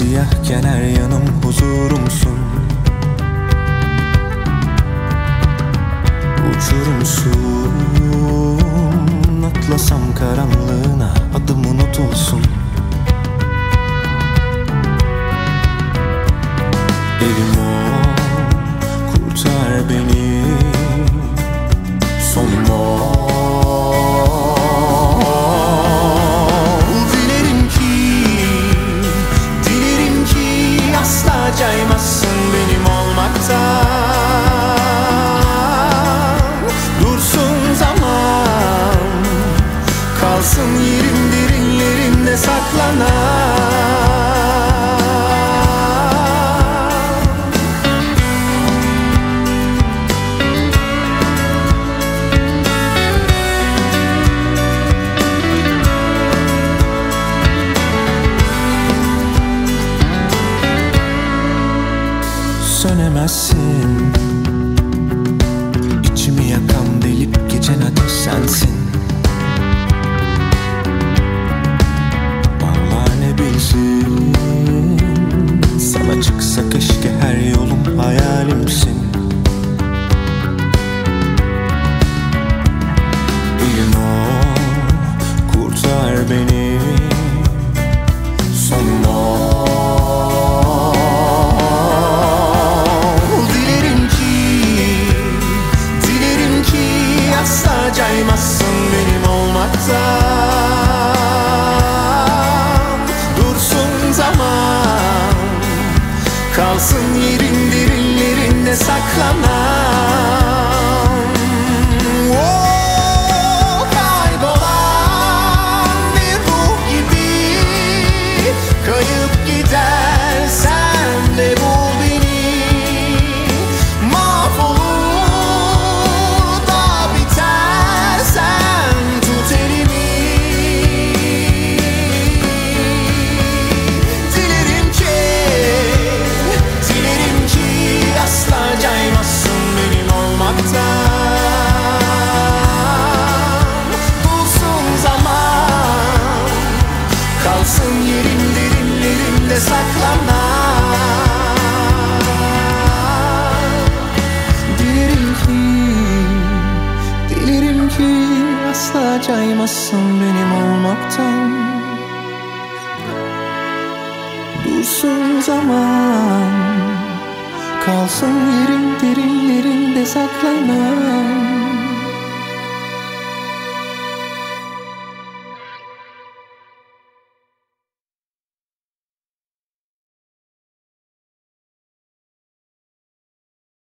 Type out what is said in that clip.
Sensiken her yanım huzurumsun. Uçurumsun. Atlasam karanlığına adım unutulsun caymazsın benim olmaktan. Dursun zaman, kalsın yerim derinlerinde saklanan sönemezsin İçimi yakan delip geçen ateş sensin. Allah ne bilsin? Sana çıksa keşke her yolum hayalimsin asla caymazsın benim olmaktan. Dursun zaman, kalsın yerin derinlerinde saklanan derinlerinde saklanan. Dilerim ki, dilerim ki asla caymazsın benim olmaktan. Dursun zaman, kalsın yerin derinlerinde saklanan